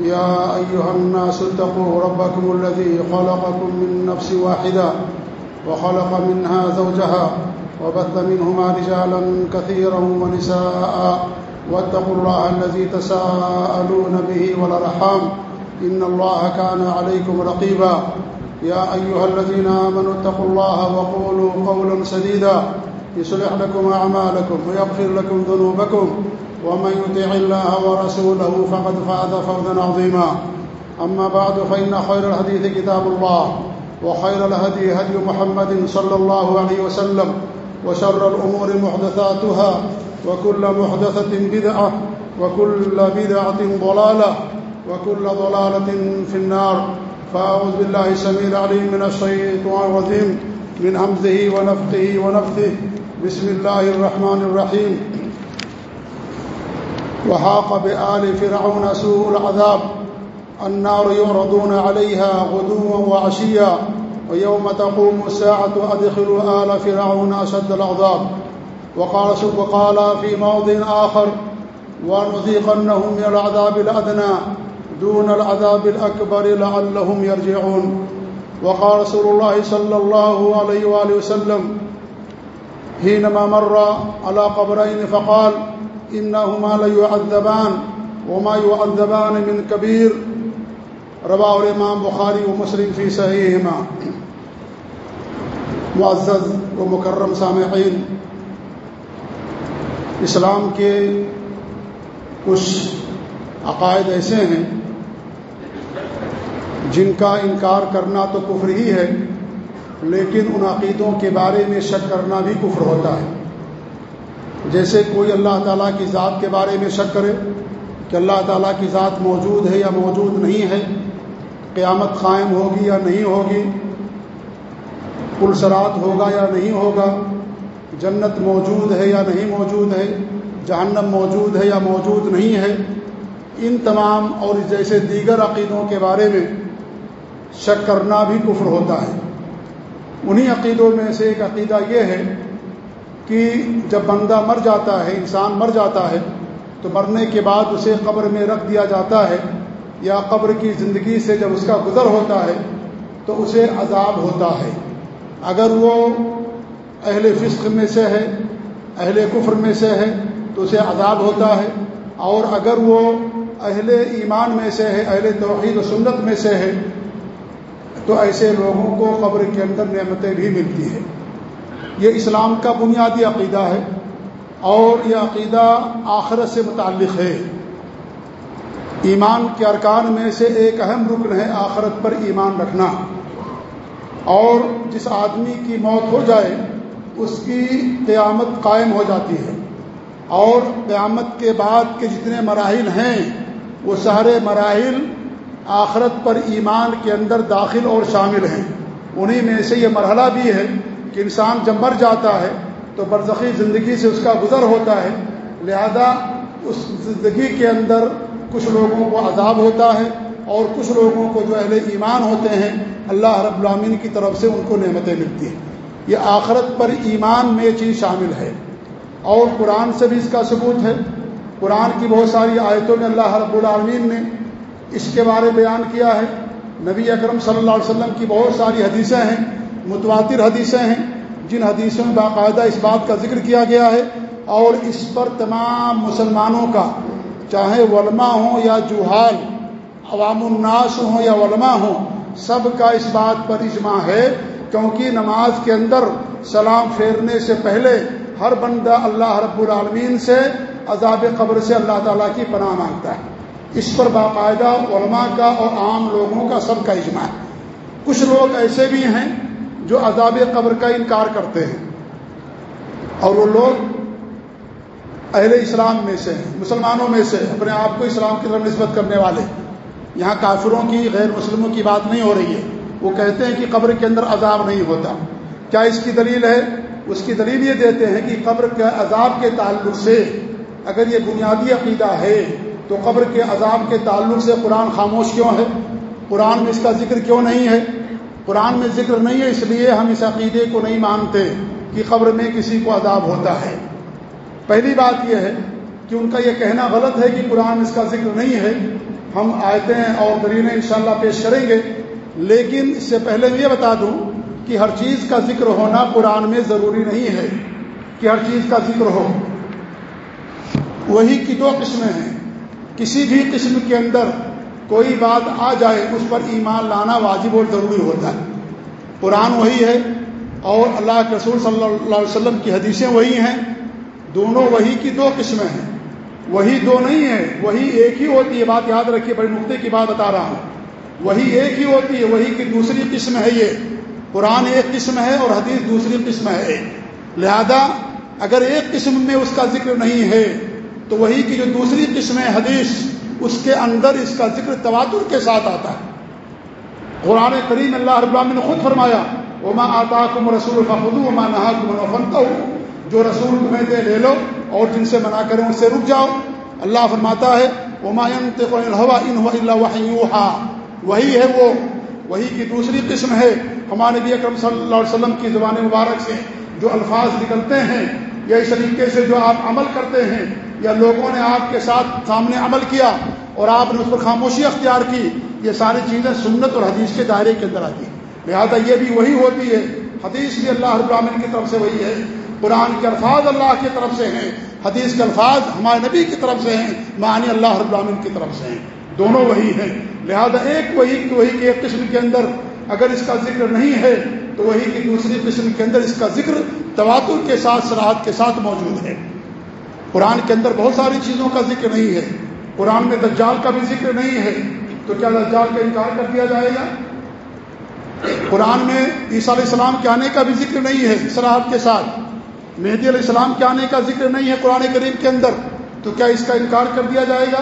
يا أيها الناس اتقوا ربكم الذي خلقكم من نفس واحدة وخلق منها زوجها وبث منهما رجالا كثيرا ونساء واتقوا الله الذي تساءلون به ولرحام إن الله كان عليكم رقيبا يا أيها الذين آمنوا اتقوا الله وقولوا قولا سديدا يصلح لكم أعمالكم ويغفر لكم ذنوبكم ومن يطع الله ورسوله فقد فاز فوزا عظيما. أما بعد، فإن خير الحديث كتاب الله، وخير الهدي هدي محمد صلى الله عليه وسلم، وشر الأمور محدثاتها، وكل محدثة بدعة، وكل بدعة ضلالة، وكل ضلالة في النار. فأعوذ بالله سميع العليم من الشيطان الرجيم، من همزه ونفقه ونفثه بسم الله الرحمن الرحيم. وحاق بآل فرعون سوء العذاب. النار يعرضون عليها غدوا وعشيا ويوم تقوم الساعة أدخلوا آل فرعون أشد العذاب. وقال, وقال في موضع آخر ونذيقنهم من العذاب الأدنى دون العذاب الأكبر لعلهم يرجعون. وقال رسول الله صلى الله عليه وآله وسلم حينما مر على قبرين فقال إنهما ليعذبان وما يعذبان من كبير. روا الامام بخاری و مسلم فی صحیحما معزز و مکرم سامعین، اسلام کے کچھ عقائد ایسے ہیں جن کا انکار کرنا تو کفر ہی ہے، لیکن ان عقیدوں کے بارے میں شک کرنا بھی کفر ہوتا ہے۔ جیسے کوئی اللہ تعالیٰ کی ذات کے بارے میں شک کرے کہ اللہ تعالیٰ کی ذات موجود ہے یا موجود نہیں ہے، قیامت قائم ہوگی یا نہیں ہوگی پلسرات ہوگا یا نہیں ہوگا، جنت موجود ہے یا نہیں موجود ہے، جہنم موجود ہے یا موجود نہیں ہے، ان تمام اور جیسے دیگر عقیدوں کے بارے میں شک کرنا بھی کفر ہوتا ہے۔ انہی عقیدوں میں سے ایک عقیدہ یہ ہے کہ جب بندہ مر جاتا ہے، انسان مر جاتا ہے، تو مرنے کے بعد اسے قبر میں رکھ دیا جاتا ہے یا قبر کی زندگی سے جب اس کا گزر ہوتا ہے، تو اسے عذاب ہوتا ہے۔ اگر وہ اہل فسق میں سے ہے، اہل کفر میں سے ہے، تو اسے عذاب ہوتا ہے۔ اور اگر وہ اہل ایمان میں سے ہے، اہل توحید و سنت میں سے ہے، تو ایسے لوگوں کو قبر کے اندر نعمتیں بھی ملتی ہیں۔ یہ اسلام کا بنیادی عقیدہ ہے اور یہ عقیدہ آخرت سے متعلق ہے۔ ایمان کے ارکان میں سے ایک اہم رکن ہے آخرت پر ایمان رکھنا۔ اور جس آدمی کی موت ہو جائے، اس کی قیامت قائم ہو جاتی ہے۔ اور قیامت کے بعد کے جتنے مراحل ہیں، وہ سارے مراحل آخرت پر ایمان کے اندر داخل اور شامل ہیں۔ انہی میں سے یہ مرحلہ بھی ہے کہ انسان جب مر جاتا ہے تو برزخی زندگی سے اس کا گزر ہوتا ہے، لہذا اس زندگی کے اندر کچھ لوگوں کو عذاب ہوتا ہے اور کچھ لوگوں کو جو اہل ایمان ہوتے ہیں، اللہ رب العامین کی طرف سے ان کو نعمتیں ملتی ہیں۔ یہ آخرت پر ایمان میں چیز شامل ہے۔ اور قرآن سے بھی اس کا ثبوت ہے۔ قرآن کی بہت ساری آیتوں میں اللہ رب العالمین نے اس کے بارے بیان کیا ہے۔ نبی اکرم صلی اللہ علیہ وسلم کی بہت ساری حدیثیں ہیں۔ متواتر حدیثیں ہیں، جن حدیثوں میں باقاعدہ اس بات کا ذکر کیا گیا ہے اور اس پر تمام مسلمانوں کا، چاہے علماء ہوں یا جوہال عوام الناس ہوں یا علماء ہوں، سب کا اس بات پر اجماع ہے، کیونکہ نماز کے اندر سلام پھیرنے سے پہلے ہر بندہ اللہ رب العالمین سے، عذاب قبر سے اللہ تعالیٰ کی پناہ مانگتا ہے۔ اس پر باقاعدہ علماء کا اور عام لوگوں کا سب کا اجماع۔ ہے کچھ لوگ ایسے بھی ہیں جو عذاب قبر کا انکار کرتے ہیں اور وہ لوگ اہل اسلام میں سے مسلمانوں میں سے اپنے آپ کو اسلام کی طرف نسبت کرنے والے یہاں کافروں کی، غیر مسلموں کی بات نہیں ہو رہی ہے۔ وہ کہتے ہیں کہ قبر کے اندر عذاب نہیں ہوتا۔ کیا اس کی دلیل ہے؟ اس کی دلیل یہ دیتے ہیں کہ قبر کے عذاب کے تعلق سے اگر یہ بنیادی عقیدہ ہے تو قبر کے عذاب کے تعلق سے قرآن خاموش کیوں ہے؟ قرآن میں اس کا ذکر کیوں نہیں ہے؟ قرآن میں ذکر نہیں ہے، اس لیے ہم اس عقیدے کو نہیں مانتے کہ قبر میں کسی کو عذاب ہوتا ہے۔ پہلی بات یہ ہے کہ ان کا یہ کہنا غلط ہے کہ قرآن اس کا ذکر نہیں ہے۔ ہم آیتیں اور دلیلیں انشاءاللہ پیش کریں گے، لیکن اس سے پہلے یہ بتا دوں کہ ہر چیز کا ذکر ہونا قرآن میں ضروری نہیں ہے کہ ہر چیز کا ذکر ہو۔ وہی کی دو قسمیں ہیں۔ کسی بھی قسم کے اندر کوئی بات آ جائے اس پر ایمان لانا واجب اور ضروری ہوتا ہے۔ قرآن وہی ہے اور اللہ کے رسول صلی اللہ علیہ وسلم کی حدیثیں وہی ہیں۔ دونوں وہی کی دو قسمیں ہیں۔ وہی دو نہیں ہیں، وہی ایک ہی ہوتی ہے۔ بات یاد رکھیے، بڑے نقطے کی بات بتا رہا ہوں۔ وہی ایک ہی ہوتی ہے، وہی کی دوسری قسم ہے یہ۔ قرآن ایک قسم ہے اور حدیث دوسری قسم ہے لہذا اگر ایک قسم میں اس کا ذکر نہیں ہے، تو وہی کی جو دوسری قسم ہے، حدیث۔ اس کے اندر اس کا ذکر تواتر کے ساتھ آتا ہے۔ قرآن کریم اللہ رب العالمین نے خود فرمایا اما آتا کم رسول فخود اما نہا کم فنتا جو رسول تمہیں دے، لے لو اور جن سے منع کریں ان سے رک جاؤ۔ اللہ فرماتا ہے وہی ہے وہ، وہی کی دوسری قسم ہے ہمارے نبی اکرم صلی اللہ علیہ وسلم کی زبان مبارک سے جو الفاظ نکلتے ہیں یا اس طریقے سے جو آپ عمل کرتے ہیں یا لوگوں نے آپ کے ساتھ سامنے عمل کیا اور آپ نے اس پر خاموشی اختیار کی، یہ ساری چیزیں سنت اور حدیث کے دائرے کے اندر آتی ہیں۔ لہٰذا یہ بھی وہی ہوتی ہے، حدیث بھی اللہ رب العالمین کی طرف سے وہی ہے، قرآن کے الفاظ اللہ کی طرف سے ہیں، حدیث کے الفاظ ہمارے نبی کی طرف سے ہیں معنی اللہ رب العالمین کی طرف سے ہیں۔ دونوں وہی ہیں۔ لہذا ایک وہی وہی کے ایک قسم کے اندر اگر اس کا ذکر نہیں ہے، تو وہی کی دوسری قسم کے اندر اس کا ذکر تواتر کے ساتھ سراحت کے ساتھ موجود ہے۔ قرآن کے اندر بہت ساری چیزوں کا ذکر نہیں ہے۔ قرآن میں دجال کا بھی ذکر نہیں ہے۔ تو کیا دجال کا انکار کر دیا جائے گا؟ قرآن میں عیسیٰ علیہ السلام کے آنے کا بھی ذکر نہیں ہے سراحت کے ساتھ۔ مہدی علیہ السلام کے آنے کا ذکر نہیں ہے قرآن کریم کے اندر۔ تو کیا اس کا انکار کر دیا جائے گا؟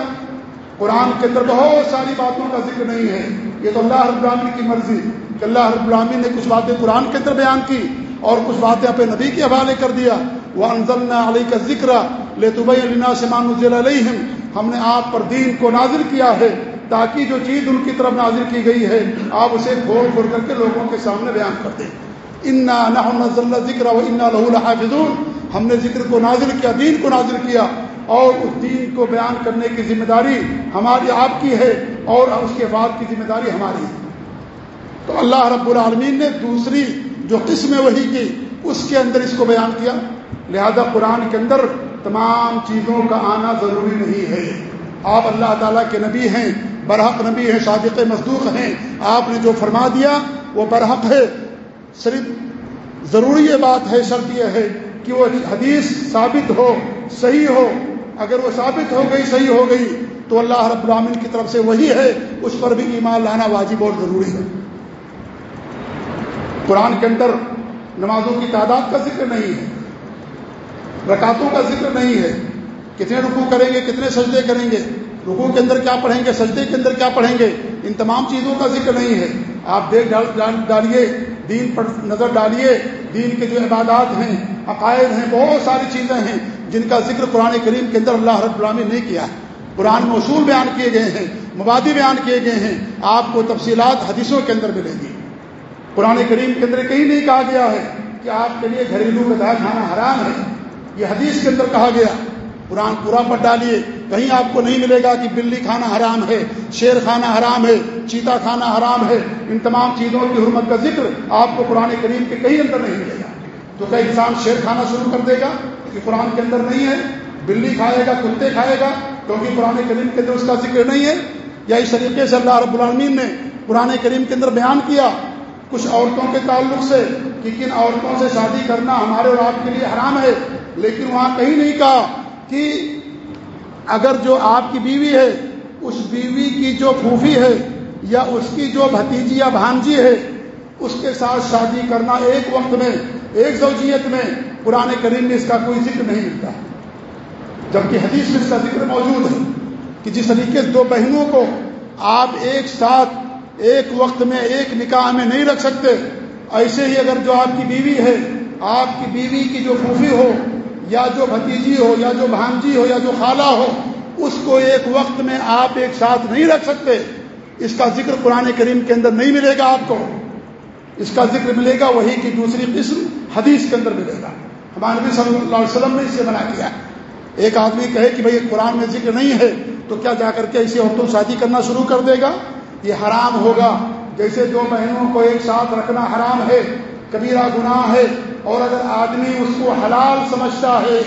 قرآن کے اندر بہت ساری باتوں کا ذکر نہیں ہے۔ یہ تو اللہ رب العالمین کی مرضی کہ اللہ رب العالمین نے کچھ باتیں قرآن کے اندر بیان کی اور کچھ باتیں اپنے نبی کے حوالے کر دیا۔ وہ انضل علی کا ذکر لے علینا سمان علیہم ہم نے آپ پر دین کو نازل کیا ہے تاکہ جو چیز ان کی طرف نازل کی گئی ہے، آپ اسے کھول کھول کر کے لوگوں کے سامنے بیان کر دیں۔ انا نہ ذکر و انا لہ الحافظون ہم نے ذکر کو نازل کیا، دین کو نازل کیا۔ اور اس دین کو بیان کرنے کی ذمہ داری ہماری آپ کی ہے اور اس کے بعد کی ذمہ داری ہماری ہے۔ تو اللہ رب العالمین نے دوسری جو قسم وہی کی، اس کے اندر اس کو بیان کیا۔ لہذا قرآن کے اندر تمام چیزوں کا آنا ضروری نہیں ہے۔ آپ اللہ تعالیٰ کے نبی ہیں، برحق نبی ہیں، صادق مصدوق ہیں۔ آپ نے جو فرما دیا، وہ برحق ہے۔ صرف ضروری یہ بات ہے، شرط یہ ہے کہ وہ حدیث ثابت ہو، صحیح ہو۔ اگر وہ ثابت ہو گئی، صحیح ہو گئی، تو اللہ رب العامن کی طرف سے وہی ہے۔ اس پر بھی ایمان لانا واجب اور ضروری ہے۔ قرآن کے اندر نمازوں کی تعداد کا ذکر نہیں ہے۔ رکعتوں کا ذکر نہیں ہے۔ کتنے رکوع کریں گے، کتنے سجدے کریں گے؟ رکوع کے اندر کیا پڑھیں گے؟ سجدے کے اندر کیا پڑھیں گے؟ ان تمام چیزوں کا ذکر نہیں ہے۔ آپ دیکھ ڈالیے، دین پر نظر ڈالیے۔ دین کے جو عبادات ہیں، عقائد ہیں، بہت ساری چیزیں ہیں جن کا ذکر قرآن کریم کے اندر اللہ رب العالمین نہیں کیا ہے۔ قرآن میں اصول بیان کیے گئے ہیں، مبادی بیان کیے گئے ہیں۔ آپ کو تفصیلات حدیثوں کے اندر ملیں گی۔ قرآن کریم کے اندر کہیں نہیں کہا گیا ہے کہ آپ کے لیے گھریلو غذا کھانا حرام ہے۔ یہ حدیث کے اندر کہا گیا، قرآن پورا پڑھ ڈالیے، کہیں آپ کو نہیں ملے گا کہ بلی کھانا حرام ہے، شیر کھانا حرام ہے، چیتا کھانا حرام ہے، ان تمام چیزوں کی حرمت کا ذکر آپ کو قرآن کریم کے کہیں اندر نہیں ملے گا۔ تو کیا انسان شیر کھانا شروع کر دے گا؟ کہ قرآن کے اندر نہیں ہے، بلی کھائے گا، کتے کھائے گا، کیونکہ قرآن کریم کے اندر اس کا ذکر نہیں ہے۔ یا اس طریقے سے اللہ رب العالمین نے قرآن کریم کے اندر بیان کیا کچھ عورتوں کے تعلق سے کہ کن عورتوں سے شادی کرنا ہمارے اور آپ کے لیے حرام ہے۔ لیکن وہاں کہیں نہیں کہا کہ اگر جو آپ کی بیوی ہے، اس بیوی کی جو پھوپھی ہے یا اس کی جو بھتیجی یا بھانجی ہے، اس کے ساتھ شادی کرنا ایک وقت میں، ایک زوجیت میں پرانے کریم میں اس کا کوئی ذکر نہیں ملتا جبکہ حدیث میں اس کا ذکر موجود ہے کہ جس طریقے سے دو بہنوں کو آپ ایک ساتھ ایک وقت میں، ایک نکاح میں نہیں رکھ سکتے، ایسے ہی اگر جو آپ کی بیوی ہے، آپ کی بیوی کی جو پھوپھی ہو یا جو بھتیجی ہو، یا جو بھانجی ہو، یا جو خالہ ہو، اس کو ایک وقت میں آپ ایک ساتھ نہیں رکھ سکتے۔ اس کا ذکر قرآن کریم کے اندر نہیں ملے گا آپ کو۔ اس کا ذکر ملے گا، وہی کی دوسری قسم حدیث کے اندر ملے گا۔ ہمارے نبی صلی اللہ علیہ وسلم نے اسے منع کیا۔ ایک آدمی کہے کہ بھائی قرآن میں ذکر نہیں ہے، تو کیا جا کر کے اسی عورتوں شادی کرنا شروع کر دے گا؟ یہ حرام ہوگا۔ جیسے دو بہنوں کو ایک ساتھ رکھنا حرام ہے کبیرہ گناہ ہے اور اگر آدمی اس کو حلال سمجھتا ہے،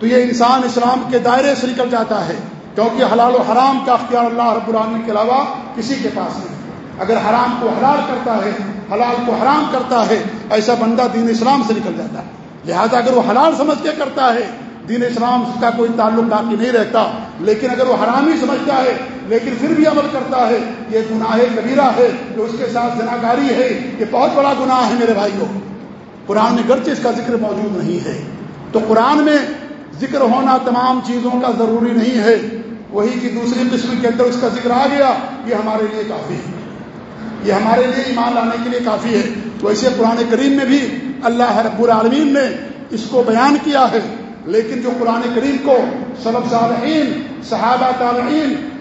تو یہ انسان اسلام کے دائرے سے نکل جاتا ہے، کیونکہ حلال و حرام کا اختیار اللہ رب العالمین کے علاوہ کسی کے پاس نہیں۔ اگر حرام کو حلال کرتا ہے، حلال کو حرام کرتا ہے، ایسا بندہ دین اسلام سے نکل جاتا ہے۔ لہذا اگر وہ حلال سمجھ کے کرتا ہے دین اسلام کا کوئی تعلق باقی نہیں رہتا، لیکن اگر وہ حرام ہی سمجھتا ہے، لیکن پھر بھی عمل کرتا ہے، یہ گناہ کبیرہ ہے، جو اس کے ساتھ جناگاری ہے، یہ بہت بڑا گناہ ہے میرے بھائیوں۔ قرآن میں گرچہ اس کا ذکر موجود نہیں ہے، تو قرآن میں ذکر ہونا تمام چیزوں کا ضروری نہیں ہے۔ وہی کی دوسری قسم کے اندر اس کا ذکر آ گیا، یہ ہمارے لیے کافی ہے۔ یہ ہمارے لیے ایمان لانے کے لیے کافی ہے۔ تو ایسے قرآن کریم میں بھی اللہ رب العالمین نے اس کو بیان کیا ہے۔ لیکن جو قرآن کریم کو صلب صالحین، صحابہ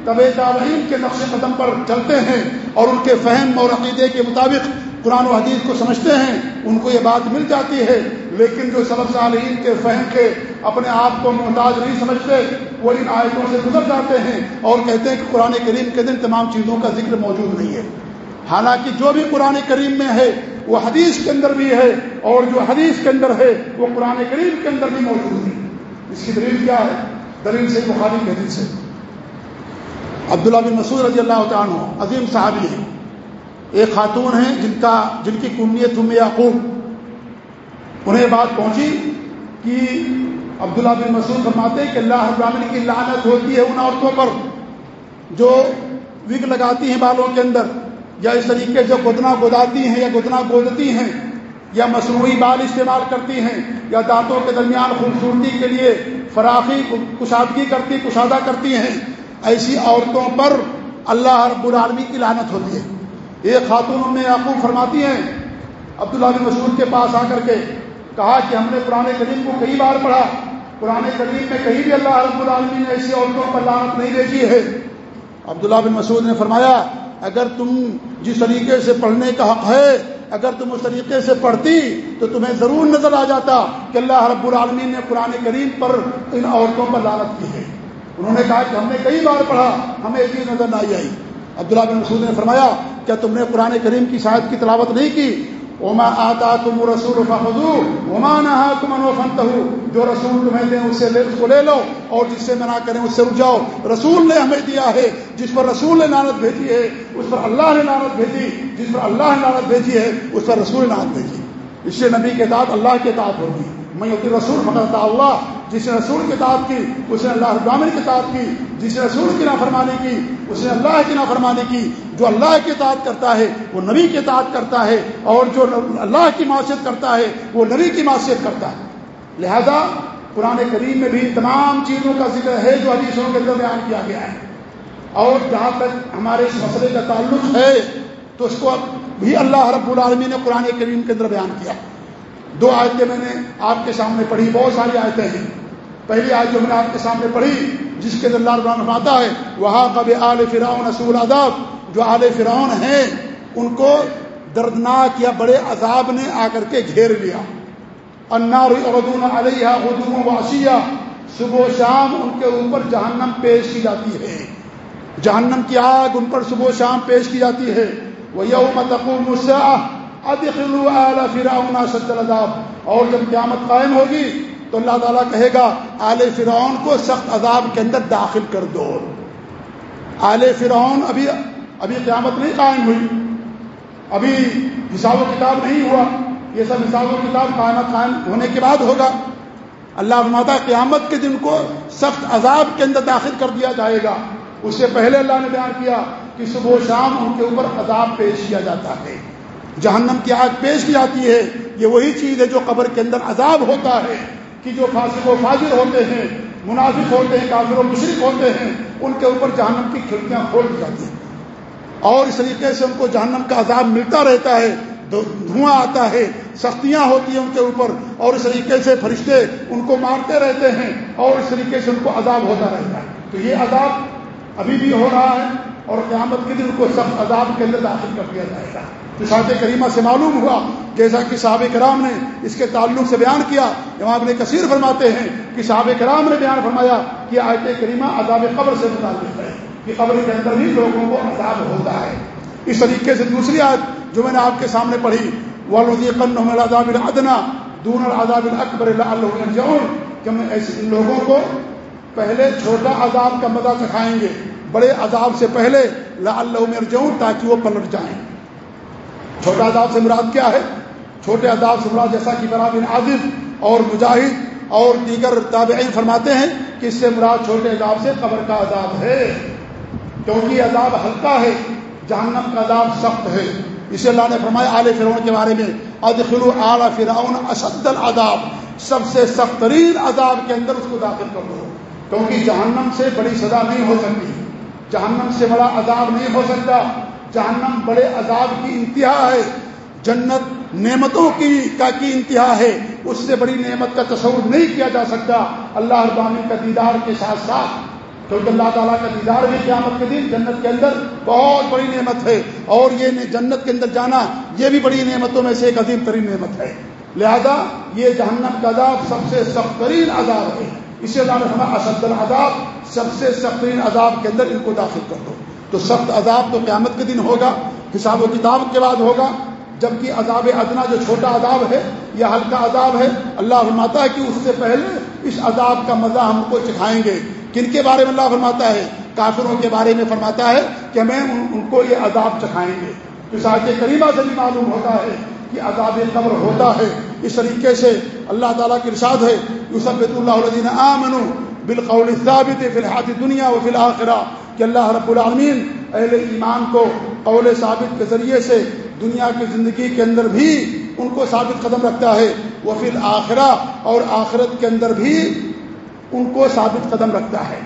طب تابعین کے نقش قدم پر چلتے ہیں اور ان کے فہم اور عقیدے کے مطابق قرآن و حدیث کو سمجھتے ہیں، ان کو یہ بات مل جاتی ہے۔ لیکن جو سبق صالحین کے فہم کے اپنے آپ کو محتاج نہیں سمجھتے، وہ ان آیتوں سے گزر جاتے ہیں اور کہتے ہیں کہ قرآن کریم کے دن تمام چیزوں کا ذکر موجود نہیں ہے۔ حالانکہ جو بھی قرآن کریم میں ہے وہ حدیث کے اندر بھی ہے اور جو حدیث کے اندر ہے وہ قرآن کریم کے اندر بھی موجود ہے۔ اس کی دلیل کیا ہے؟ دلیل سے بخاری کے دل سے عبداللہ بن مسعود رضی اللہ تعالیٰ عظیم صحابی ہیں۔ ایک خاتون ہیں جن کا جن کی کنیت ام یعقوب۔ انہیں بات پہنچی کہ عبداللہ بن مسعود فرماتے ہیں کہ اللہ ابراہین کی لعنت ہوتی ہے ان عورتوں پر جو وگ لگاتی ہیں بالوں کے اندر۔ یا اس طریقے سے گدنا گداتی ہیں یا گدنا گودتی ہیں یا مصنوعی بال استعمال کرتی ہیں یا دانتوں کے درمیان خوبصورتی کے لیے فراخی کشادگی کرتی کشادہ کرتی ہیں، ایسی عورتوں پر اللہ رب العالمی کی لانت ہوتی ہے۔ ایک خاتون میں یعقوب فرماتی ہیں، عبداللہ بن مسعود کے پاس آ کر کے کہا کہ ہم نے پرانے کریم کو کئی بار پڑھا۔ پرانے کریم میں کہیں بھی اللہ رب العالمین نے ایسی عورتوں پر لانت نہیں دیکھی ہے۔ عبداللہ بن مسعود نے فرمایا اگر تم جس طریقے سے پڑھنے کا حق ہے، اگر تم اس طریقے سے پڑھتی، تو تمہیں ضرور نظر آ جاتا کہ اللہ رب العالمین نے قرآن کریم پر ان عورتوں پر لالت کی ہے۔ انہوں نے کہا کہ ہم نے کئی بار پڑھا، ہمیں ایک چیز نظر نہ آئی۔ عبداللہ بن مسعود نے فرمایا، کیا تم نے قرآن کریم کی شاید کی تلاوت نہیں کی؟ اما آتا تم رسول فخو اوما نہ تم انوفنت جو رسول تمہیں دیں اس لے اس کو لے لو اور جس سے منع کریں اس سے رک جاؤ رسول نے ہمیں دیا ہے، جس پر رسول نے نانت بھیجی ہے، اس پر اللہ نے نانت بھیجی، جس پر اللہ نے نانت بھیجی ہے، اس پر رسول نے نانت بھیجی۔ اس سے نبی کے ساتھ اللہ کے ساتھ ہوگی۔ میں ہوتی رسول فخر اللہ، جس نے رسول کی تعداد کی، اس نے اللہ ابامن کی تعداد کی، جس نے رسول کی نافرمانی کی، اس نے اللہ کی نافرمانی کی، جو اللہ کی تعداد کرتا ہے، وہ نبی کی تعداد کرتا ہے، اور جو اللہ کی معاشیت کرتا ہے، وہ نبی کی معاشیت کرتا ہے۔ لہذا قرآن کریم میں بھی تمام چیزوں کا ذکر ہے جو حدیثوں کے اندر بیان کیا گیا ہے۔ اور جہاں تک ہمارے اس مسئلے کا تعلق ہے، تو اس کو بھی اللہ رب العالمی نے قرآن کریم کے اندر بیان کیا۔ دو آیتیں میں نے آپ کے سامنے پڑھی، بہت ساری آیتیں ہیں۔ پہلی آیت جو میں نے آپ کے سامنے پڑھی، جس کے اندر اللہ عنہ آتا ہے وہاں کب آل فرعون اصول اداب جو آل فرعون ہیں، ان کو دردناک یا بڑے عذاب نے آ کر کے گھیر لیا۔ انار اردون علیہ اردو واشیہ صبح و شام ان کے اوپر جہنم پیش کی جاتی ہے۔ جہنم کی آگ ان پر صبح و شام پیش کی جاتی ہے۔ وہ یوم تقوم ادخلوا آل فرعون شد العذاب۔ اور جب قیامت قائم ہوگی تو اللہ تعالیٰ کہے گا، آل فرعون کو سخت عذاب کے اندر داخل کر دو۔ آل فرعون ابھی ابھی قیامت نہیں قائم ہوئی۔ ابھی حساب و کتاب نہیں ہوا۔ یہ سب حساب و کتاب قائمت قائم ہونے کے بعد ہوگا۔ اللہ فرماتا قیامت کے دن کو سخت عذاب کے اندر داخل کر دیا جائے گا۔ اس سے پہلے اللہ نے بیان کیا کہ صبح و شام ان کے اوپر عذاب پیش کیا جاتا ہے۔ جہنم کی آگ پیش کی جاتی ہے۔ یہ وہی چیز ہے جو قبر کے اندر عذاب ہوتا ہے کہ جو فاسق و فاضر ہوتے ہیں، منافق ہوتے ہیں، کافر و مشرق ہوتے ہیں، ان کے اوپر جہنم کی کھڑکیاں کھول دی جاتی ہیں۔ اور اس طریقے سے ان کو جہنم کا عذاب ملتا رہتا ہے دھواں آتا ہے، سختیاں ہوتی ہیں ان کے اوپر۔ اور اس طریقے سے فرشتے ان کو مارتے رہتے ہیں اور اس طریقے سے ان کو عذاب ہوتا رہتا ہے۔ تو یہ عذاب ابھی بھی ہو رہا ہے اور قیامت کے دن کو سخت عذاب کے اندر داخل کر دیا جائے گا۔ شاط کریمہ سے معلوم ہوا جیسا کہ صحابہ کرام نے اس کے تعلق سے بیان کیا، امام نے کثیر فرماتے ہیں کہ صحابہ کرام نے بیان فرمایا کہ آیت کریمہ عذاب قبر سے متعلق ہے، کہ قبر کے اندر ہی لوگوں کو عذاب ہوتا ہے۔ اس طریقے سے دوسری آیت جو میں نے آپ کے سامنے پڑھی وہ عذاب دون العذاب اکبر اللہ کہ ہم ایسے لوگوں کو پہلے چھوٹا عذاب کا مزہ چکھائیں گے، بڑے عذاب سے پہلے لا اللہ تاکہ وہ پلٹ جائیں۔ چھوٹا عذاب سے مراد کیا ہے؟ چھوٹے عذاب سے مراد جیسا کہ بن عادف اور مجاہد اور دیگر تابعین فرماتے ہیں کہ اس سے مراد چھوٹے عذاب سے قبر کا عذاب ہے۔ کیونکہ عذاب ہلکا ہے، جہنم کا عذاب سخت ہے۔ اسے اللہ نے فرمایا آل فرعون کے بارے میں ادخلو اعلی فرعون اشد العذاب۔ سب سے سخت ترین عذاب کے اندر اس کو داخل کر دو۔ کیونکہ جہنم سے بڑی سزا نہیں ہو سکتی۔ جہنم سے بڑا عذاب نہیں ہو سکتا۔ جہنم بڑے عذاب کی انتہا ہے۔ جنت نعمتوں کی کا کی انتہا ہے۔ اس سے بڑی نعمت کا تصور نہیں کیا جا سکتا۔ اللہ ابامن کا دیدار کے ساتھ ساتھ، کیونکہ اللہ تعالیٰ کا دیدار بھی قیامت کے دن جنت کے اندر بہت بڑی نعمت ہے۔ اور یہ جنت کے اندر جانا، یہ بھی بڑی نعمتوں میں سے ایک عظیم ترین نعمت ہے۔ لہذا یہ جہنم کا عذاب سب سے سخت ترین عذاب ہے۔ اسی اللہ ہمارا اسد العذاب سب سے سخت ترین عذاب کے اندر ان کو داخل کر دو۔ تو سخت عذاب تو قیامت کے دن ہوگا، حساب و کتاب کے بعد ہوگا، جبکہ عذاب ادنا جو چھوٹا عذاب ہے، یا ہلکا عذاب ہے، اللہ فرماتا ہے کہ اس سے پہلے اس عذاب کا مزہ ہم کو چکھائیں گے۔ کن کے بارے میں اللہ فرماتا ہے؟ کافروں کے بارے میں فرماتا ہے کہ ہمیں ان کو یہ عذاب چکھائیں گے۔ تو ساج کریمہ سے بھی معلوم ہوتا ہے کہ عذاب قبر ہوتا ہے۔ اس طریقے سے اللہ تعالیٰ کی ارشاد ہے یوسف اللہ الدین عامن بالقول ثابت فی الحال دنیا و فی الآخرہ کہ اللہ رب العالمین اہل ایمان کو قول ثابت کے ذریعے سے دنیا کی زندگی کے اندر بھی ان کو ثابت قدم رکھتا ہے۔ وہ فی الآخرہ اور آخرت کے اندر بھی ان کو ثابت قدم رکھتا ہے۔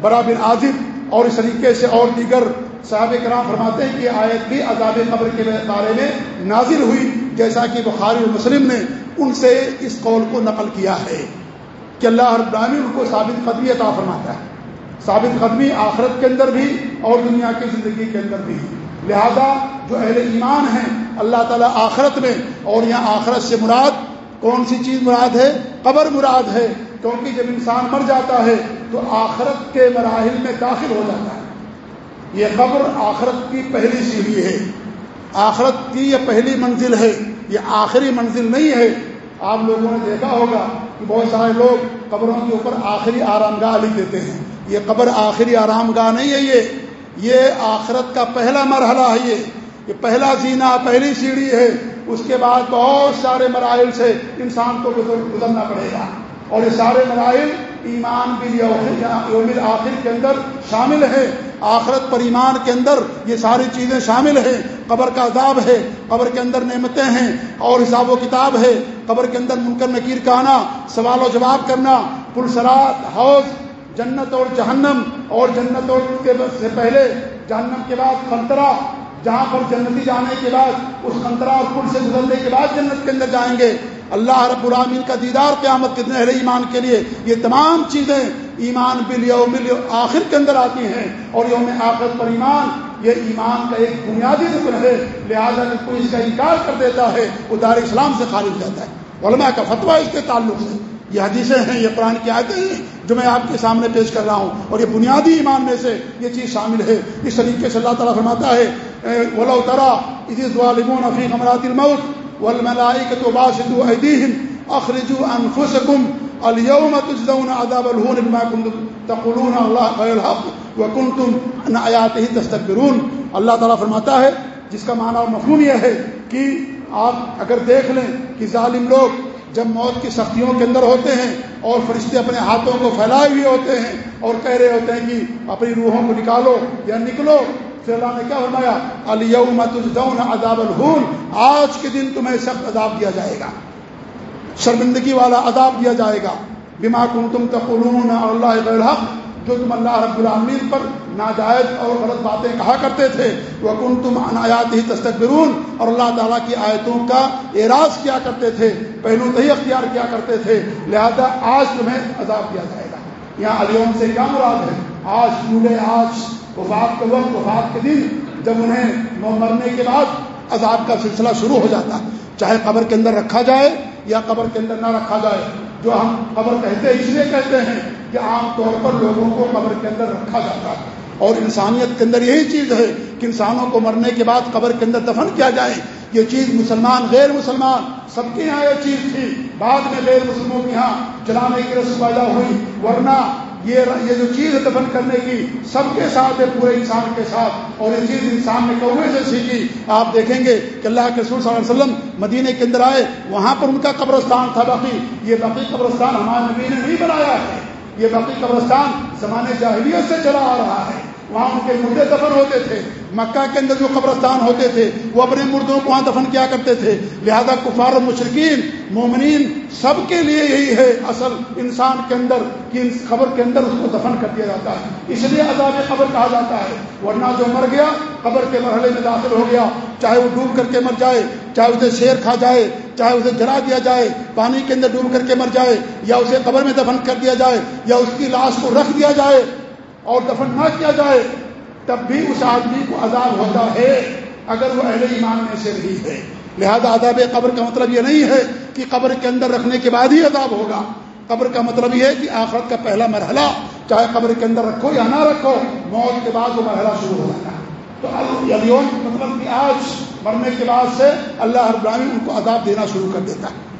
برا بن عازب اور اس طریقے سے اور دیگر صحابہ کرام فرماتے ہیں کہ آیت بھی عذاب قبر کے بارے میں نازل ہوئی، جیسا کہ بخاری مسلم نے ان سے اس قول کو نقل کیا ہے کہ اللہ رب العالمین ان کو ثابت قدمی عطا فرماتا ہے۔ ثابت قدمی آخرت کے اندر بھی اور دنیا کی زندگی کے اندر بھی۔ لہذا جو اہل ایمان ہیں، اللہ تعالیٰ آخرت میں اور یہاں آخرت سے مراد کون سی چیز مراد ہے؟ قبر مراد ہے۔ کیونکہ جب انسان مر جاتا ہے تو آخرت کے مراحل میں داخل ہو جاتا ہے۔ یہ قبر آخرت کی پہلی سیڑھی ہے۔ آخرت کی یہ پہلی منزل ہے۔ یہ آخری منزل نہیں ہے۔ آپ لوگوں نے دیکھا ہوگا کہ بہت سارے لوگ قبروں کے اوپر آخری آرام گاہ لکھ دیتے ہیں۔ یہ قبر آخری آرام گاہ نہیں ہے یہ. یہ آخرت کا پہلا مرحلہ ہے یہ. یہ پہلا زینہ پہلی سیڑھی ہے. اس کے بعد بہت سارے مراحل سے انسان کو گزرنا پڑے گا. اور یہ سارے مراحل ایمان بھی یوم آخر کے اندر شامل ہے آخرت پر ایمان کے اندر یہ ساری چیزیں شامل ہیں. قبر کا عذاب ہے. قبر کے اندر نعمتیں ہیں. اور حساب و کتاب ہے. قبر کے اندر منکر نکیر کا آنا سوال و جواب کرنا پلسرات حوض جنت اور جہنم اور جنت اور سے پہلے جہنم کے بعد خنترا جہاں پر جنتی جانے کے بعد، اس خنترا اور پل سے گزرنے کے بعد جنت کے اندر جائیں گے۔ اللہ رب العامین کا دیدار قیامت کے اہل ایمان کے لیے یہ تمام چیزیں ایمان بل یوم آخر کے اندر آتی ہیں اور یوم آخر پر ایمان، یہ ایمان کا ایک بنیادی رکن ہے۔ لہٰذا کوئی اس کا انکار کر دیتا ہے، وہ دار اسلام سے خارج جاتا ہے۔ علماء کا فتویٰ اس کے تعلق سے۔ یہ حدیثیں ہیں، یہ قرآن کی آیتیں ہیں۔ جو میں آپ کے سامنے پیش کر رہا ہوں اور یہ بنیادی ایمان میں سے یہ چیز شامل ہے۔ اس طریقے سے اللہ تعالیٰ فرماتا ہے ولو ترا اسی ظالمون فی غمرات الموت والملائکة باسطوا ایدیہم اخرجوا انفسکم اليوم تجزون عذاب الهون بما كنتم تقولون الله غير الحق وكنتم عن آیاته تستكبرون اللہ تعالیٰ فرماتا ہے، جس کا معنی اور مفہوم یہ ہے کہ آپ اگر دیکھ لیں کہ ظالم لوگ جب موت کی سختیوں کے اندر ہوتے ہیں اور فرشتے اپنے ہاتھوں کو پھیلائے ہوئے ہوتے ہیں اور کہہ رہے ہوتے ہیں کہ اپنی روحوں کو نکالو یا نکلو، پھر اللہ نے کیا فرمایا؟ علیہ تجدون عذاب الہون آج کے دن تمہیں سخت عذاب دیا جائے گا۔ شرمندگی والا عذاب دیا جائے گا۔ بما کن تم تقولون اللہ الحق جو تم اللہ رب العالمین پر ناجائز اور غلط باتیں کہا کرتے تھے وہ کن تم عنایات ہی تستقبرون اور اللہ تعالیٰ کی آیتوں کا اعراض کیا کرتے تھے، پہلو تہی اختیار کیا کرتے تھے، لہذا آج تمہیں عذاب دیا جائے گا۔ یہاں علیوم سے کیا مراد ہے؟ آج پورے آج وفات کے وقت، وفات کے دن جب انہیں مرنے کے بعد عذاب کا سلسلہ شروع ہو جاتا۔ چاہے قبر کے اندر رکھا جائے یا قبر کے اندر نہ رکھا جائے، جو ہم قبر کہتے ہیں، اس لیے کہتے ہیں کہ عام طور پر لوگوں کو قبر کے اندر رکھا جاتا ہے۔ اور انسانیت کے اندر یہی چیز ہے کہ انسانوں کو مرنے کے بعد قبر کے اندر دفن کیا جائے۔ یہ چیز مسلمان، غیر مسلمان، سب کے یہاں یہ چیز تھی۔ بعد میں غیر مسلموں کے یہاں چلانے کی رسم پیدا ہوئی۔ ورنہ یہ یہ جو چیز ہے دفن کرنے کی سب کے ساتھ ہے، پورے انسان کے ساتھ۔ اور یہ چیز انسان نے کوے سے سیکھی۔ آپ دیکھیں گے کہ اللہ کے رسول صلی اللہ علیہ وسلم مدینے کے اندر آئے، وہاں پر ان کا قبرستان تھا باقی۔ یہ باقی قبرستان ہمارے نبی نے نہیں بنایا ہے۔ یہ باقی قبرستان زمانے جاہلیت سے چلا آ رہا ہے۔ وہاں ان کے مردے دفن ہوتے تھے۔ مکہ کے اندر جو قبرستان ہوتے تھے، وہ اپنے مردوں کو وہاں دفن کیا کرتے تھے۔ لہذا کفار مشرقین مومنین سب کے لیے یہی ہے اصل انسان کے اندر کہ قبر کے اندر اس کو دفن کر دیا جاتا ہے۔ اس لیے عذاب قبر کہا جاتا ہے۔ ورنہ جو مر گیا، قبر کے مرحلے میں داخل ہو گیا۔ چاہے وہ ڈوب کر کے مر جائے، چاہے اسے شیر کھا جائے چاہے اسے جلا دیا جائے، پانی کے اندر ڈوب کر کے مر جائے، یا اسے قبر میں دفن کر دیا جائے، یا اس کی لاش کو رکھ دیا جائے اور دفن نہ کیا جائے، تب بھی اس آدمی کو عذاب ہوتا ہے اگر وہ اہل ایمان میں سے نہیں ہے۔ لہذا عذاب قبر کا مطلب یہ نہیں ہے کہ قبر کے اندر رکھنے کے بعد ہی عذاب ہوگا۔ قبر کا مطلب یہ ہے کہ آخرت کا پہلا مرحلہ، چاہے قبر کے اندر رکھو یا نہ رکھو، موت کے بعد وہ مرحلہ شروع ہو جاتا ہے۔ تو مطلب کہ آج مرنے کے بعد سے اللہ ہر براہمی ان کو عذاب دینا شروع کر دیتا ہے۔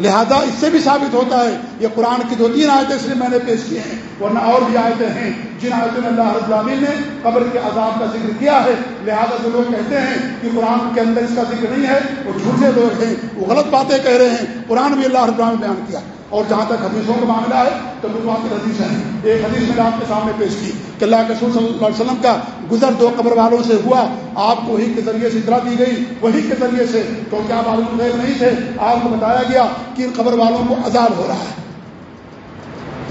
لہذا اس سے بھی ثابت ہوتا ہے، یہ قرآن کی دو تین آیتیں اس لیے میں نے پیش کیے ہیں، ورنہ اور بھی آیتیں ہیں جن آیتوں میں اللہ رب نے قبر کے عذاب کا ذکر کیا ہے۔ لہذا جو لوگ کہتے ہیں کہ قرآن کے اندر اس کا ذکر نہیں ہے، وہ جھوٹے لوگ ہیں، وہ غلط باتیں کہہ رہے ہیں۔ قرآن بھی اللہ رب بیان کیا۔ اور جہاں تک حدیثوں کا معاملہ ہے تو متواتر حدیث ہیں۔ ایک حدیث میں نے آپ کے سامنے پیش کی کہ اللہ کے صلی اللہ علیہ وسلم کا گزر دو قبر والوں سے ہوا، آپ کو وہی کے ذریعے سے اطلاع دی گئی، وہی کے ذریعے سے۔ کیونکہ آپ عالم غیر نہیں تھے آپ کو بتایا گیا کہ ان قبر والوں کو عذاب ہو رہا ہے۔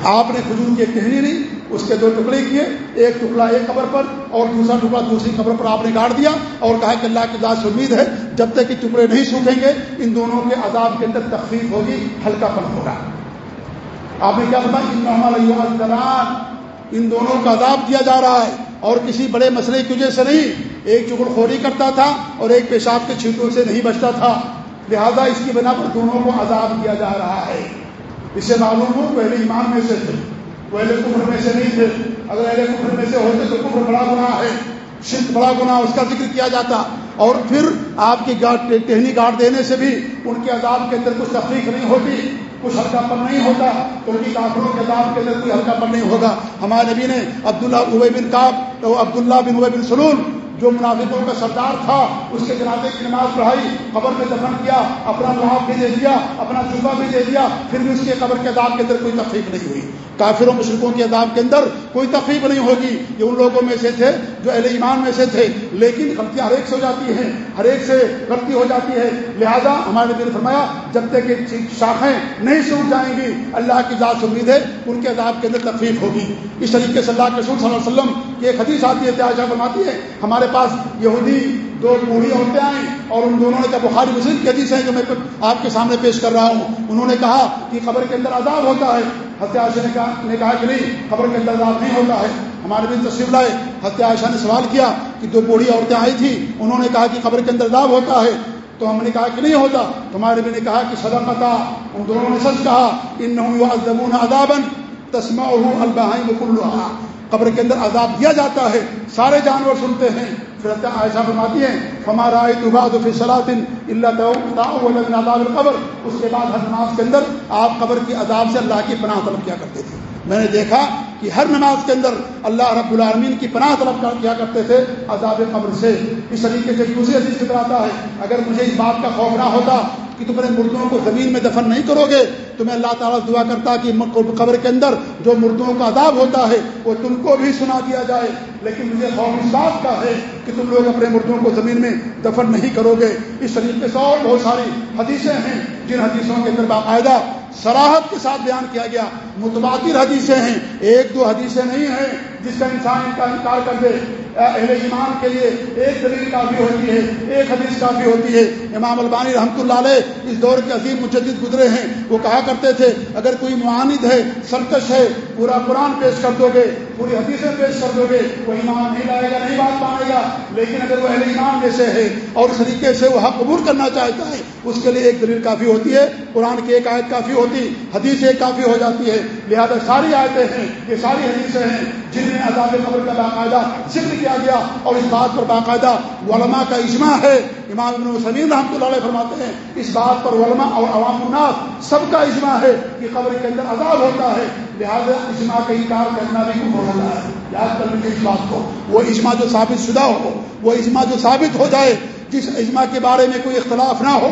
آپ نے کھجور کی ایک نہیں اس کے دو ٹکڑے کیے، ایک ٹکڑا ایک قبر پر اور دوسرا ٹکڑا دوسری قبر پر آپ نے گاڑ دیا اور کہا کہ اللہ کی ذات سے امید ہے، جب تک کہ ٹکڑے نہیں سوکھیں گے، ان دونوں کے عذاب کے اندر تخفیف ہوگی، ہلکا پن ہوگا۔ آپ نے کیا بتایا ان دونوں کا عذاب دیا جا رہا ہے اور کسی بڑے مسئلے کی وجہ سے نہیں۔ ایک چگڑ خوری کرتا تھا اور ایک پیشاب کے چھینٹوں سے نہیں بچتا تھا۔ لہذا اس کی بنا پر دونوں کو عذاب دیا جا رہا ہے۔ اس سے معلوم ہو، پہلے ایمان میں سے تھے۔ پہلے کفر میں سے نہیں تھے۔ اگر اہل کفر میں سے ہوتے تو کفر بڑا گناہ ہے۔ شرک بڑا گناہ اس کا ذکر کیا جاتا۔ اور پھر آپ کی ٹہنی گاٹ دینے سے بھی ان کے عذاب کے اندر کچھ تفریح نہیں ہوتی، کچھ ہلکا پر نہیں ہوتا۔ تو ان کی کافروں کے عذاب کے اندر کوئی ہلکا پر نہیں ہوگا۔ ہمارے نبی نے عبداللہ ابئی بن کاب عبداللہ بن ابئی بن سلول، جو منافقوں کا سردار تھا، اس کے جنازے کی نماز پڑھائی، قبر میں دفن کیا، اپنا لحاظ بھی دے دیا، اپنا چوبا بھی دے دیا، پھر بھی اس کے قبر کے عذاب کے اندر کوئی تفریح نہیں ہوئی۔ کافروں مشرقوں کے عذاب کے اندر کوئی تفریح نہیں ہوگی یہ ان لوگوں میں سے تھے جو اہل ایمان میں سے تھے۔ لیکن غلطیاں ہر ایک سے ہو جاتی ہیں، ہر ایک سے غلطی ہو جاتی ہے۔ لہذا ہمارے نبی نے فرمایا، جب تک کہ شاخیں نہیں سوٹ جائیں گی، اللہ کی ذات سے امید ہے ان کے عذاب کے اندر تفریح ہوگی۔ اس طریقے سے اللہ کے رسول صلی اللہ علیہ وسلم کی ایک حدیث آتی ہے تیاجہ فرماتی ہے، ہمارے پاس یہودی دو بوڑھی عورتیں آئیں اور ان دونوں نے کہا، بخاری مسلم کی حدیث ہے جو میں آپ کے سامنے پیش کر رہا ہوں۔ انہوں نے کہا کہ قبر کے اندر عذاب ہوتا ہے۔ ہتھیاشا نے کہا نے کہا کہ نہیں، قبر کے اندر عذاب نہیں ہوتا ہے۔ ہمارے بھی تصویر لائے۔ ہتھیاشا نے سوال کیا کہ دو بوڑھی عورتیں آئی تھیں، انہوں نے کہا کہ قبر کے اندر عذاب ہوتا ہے۔ تو ہم نے کہا کہ نہیں ہوتا۔ تمہارے بھی نے کہا کہ سدا پتا ان دونوں نے سچ کہا ان ادابن تسما البہائی قبر کے اندر عذاب دیا جاتا ہے۔ سارے جانور سنتے ہیں۔ ایسا فرماتی ہیں ہمارا صلاحن اللہ قبر القبر۔ اس کے بعد ہر نماز کے اندر آپ قبر کی عذاب سے اللہ کی پناہ طلب کیا کرتے تھے۔ میں نے دیکھا کہ ہر نماز کے اندر اللہ رب العالمین کی پناہ طلب کیا کرتے تھے عذاب قبر سے۔ اس طریقے سے دوسری عزیز فکر آتا ہے، اگر مجھے اس بات کا خوف نہ ہوتا کہ تم اپنے مردوں کو زمین میں دفن نہیں کرو گے تو میں اللہ تعالیٰ دعا کرتا کہ قبر کے اندر جو مردوں کا عذاب ہوتا ہے، وہ تم کو بھی سنا دیا جائے۔ لیکن مجھے خوف اس بات کا ہے کہ تم لوگ اپنے مردوں کو زمین میں دفن نہیں کرو گے۔ اس طریقے سے اور بہت ساری حدیثیں ہیں، جن حدیثوں کے اندر باقاعدہ سراحت کے ساتھ بیان کیا گیا۔ متبادر حدیثیں ہیں۔ ایک دو حدیثیں نہیں ہیں جس کا انسان ان کا انکار کر دے۔ اہل ایمان کے لیے ایک دلیل کافی ہوتی ہے، ایک حدیث کافی ہوتی ہے۔ امام البانی رحمۃ اللہ علیہ اس دور کے عظیم مجدد گزرے ہیں۔ وہ کہا کرتے تھے، اگر کوئی معاند ہے، سرکش ہے، پورا قرآن پیش کر دو گے، پوری حدیثیں پیش کر دو گے، وہ ایمان نہیں لائے گا، نہیں بات پائے گا۔ لیکن اگر وہ اہل ایمان جیسے ہے اور اس طریقے سے وہ حق قبول کرنا چاہتا ہے اس کے لیے ایک دلیل کافی ہوتی ہے، قرآن کی ایک آیت کافی ہوتی، حدیث ایک کافی ہو جاتی ہے۔ لہذا ساری آیتیں ہیں، یہ ساری حدیثیں ہیں جن میں عذاب قبر کا باقاعدہ ذکر کیا گیا اور اس بات پر باقاعدہ علماء کا اجماع ہے۔ امام ابن سمین رحمۃ اللہ علیہ فرماتے ہیں، اس بات پر علماء اور عوام الناس سب کا اجماع ہے کہ قبر کے اندر عذاب ہوتا ہے۔ لہذا اجماع کا انکار کرنا بھی ہوتا ہے۔ یاد کرنے کی اس بات کو۔ وہ اجماع جو ثابت شدہ ہو، وہ اجماع جو ثابت ہو جائے، جس اجماع کے بارے میں کوئی اختلاف نہ ہو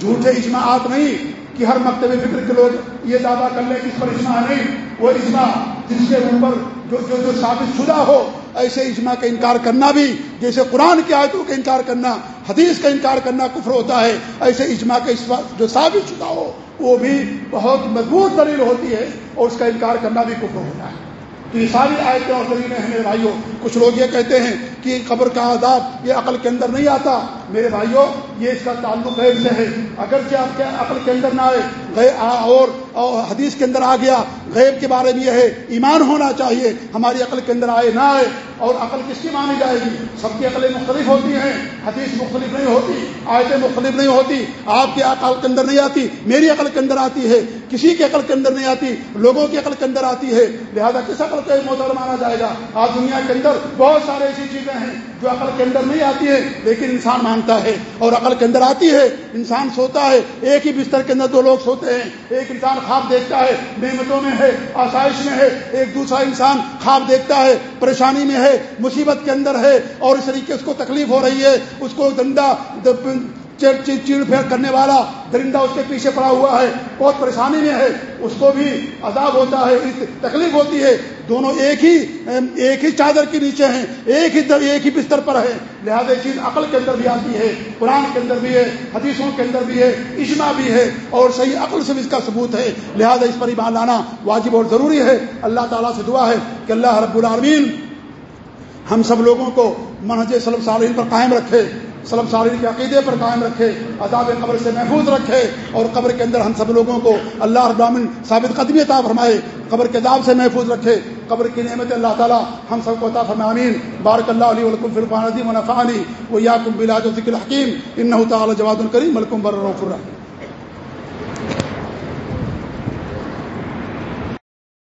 جھوٹے اجماعات نہیں کہ ہر مکتب فکر کے لوگ یہ دعویٰ کر لیں کہ اس پر اجماع نہیں، وہ اجماع جس کے اوپر جو جو جو ثابت شدہ ہو، ایسے اجماع کا انکار کرنا بھی، جیسے قرآن کی آیتوں کا انکار کرنا، حدیث کا انکار کرنا کفر ہوتا ہے، ایسے اجماع کا جو ثابت شدہ ہو، وہ بھی بہت مضبوط دلیل ہوتی ہے اور اس کا انکار کرنا بھی کفر ہوتا ہے۔ تو یہ ساری آیتیں اور دلیلیں ہمیں بھائیوں کچھ لوگ یہ کہتے ہیں کہ قبر کا عذاب یہ عقل کے اندر نہیں آتا۔ میرے بھائیوں یہ اس کا تعلق غیب سے ہے۔ اگرچہ آپ کے عقل کے اندر نہ آئے اور حدیث کے اندر آ گیا۔ غیب کے بارے میں یہ ہے، ایمان ہونا چاہیے۔ ہماری عقل کے اندر آئے، نہ آئے۔ اور عقل کس کی مانی جائے گی؟ سب کی عقلیں مختلف ہوتی ہیں۔ حدیث مختلف نہیں ہوتی، آیتیں مختلف نہیں ہوتی۔ آپ کی عقل کے اندر نہیں آتی، میری عقل کے اندر آتی ہے۔ کسی کی عقل کے اندر نہیں آتی، لوگوں کی عقل کے اندر آتی ہے۔ لہذا کس عقل کو معتبر مانا جائے گا؟ آج دنیا کے اندر بہت سارے ایسی چیزیں ہیں جو عقل کے اندر نہیں آتی ہے لیکن انسان مانتا ہے اور عقل کے اندر آتی ہے، انسان سوتا ہے، ایک ہی بستر کے اندر دو لوگ سوتے ہیں، ایک انسان خواب دیکھتا ہے، نعمتوں میں ہے، آسائش میں ہے، ایک دوسرا انسان خواب دیکھتا ہے، پریشانی میں ہے، مصیبت کے اندر ہے اور اس طریقے اس کو تکلیف ہو رہی ہے، اس کو دنڈا چیڑ پھیر کرنے والا درندہ اس کے پیچھے پڑا ہوا ہے، بہت پریشانی میں ہے۔ اس کو بھی عذاب ہوتا ہے تکلیف ہوتی ہے۔ دونوں ایک ہی ایک ہی چادر کے نیچے ہیں، ایک ہی ایک ہی بستر پر ہے۔ لہٰذا چیز عقل کے اندر بھی آتی ہے، قرآن کے اندر بھی ہے، حدیثوں کے اندر بھی ہے، اجماع بھی ہے، اور صحیح عقل سے بھی اس کا ثبوت ہے۔ لہذا اس پر ایمان لانا واجب اور ضروری ہے۔ اللہ تعالیٰ سے دعا ہے کہ اللہ رب العالمین ہم سب لوگوں کو منہج صلب صالحین پر قائم رکھے۔ سلم صالحین کے عقیدے پر قائم رکھے، عذاب قبر سے محفوظ رکھے اور قبر کے اندر ہم سب لوگوں کو اللہ ابامن ثابت قدمی عطا فرمائے، قبر کے عذاب سے محفوظ رکھے، قبر کی نعمت اللہ تعالیٰ ہم سب کو عطا فرمامین بارک اللہ علیہ ولکم فرقان عظیم و نفانی و یاکم بلاج و ذکر حکیم ان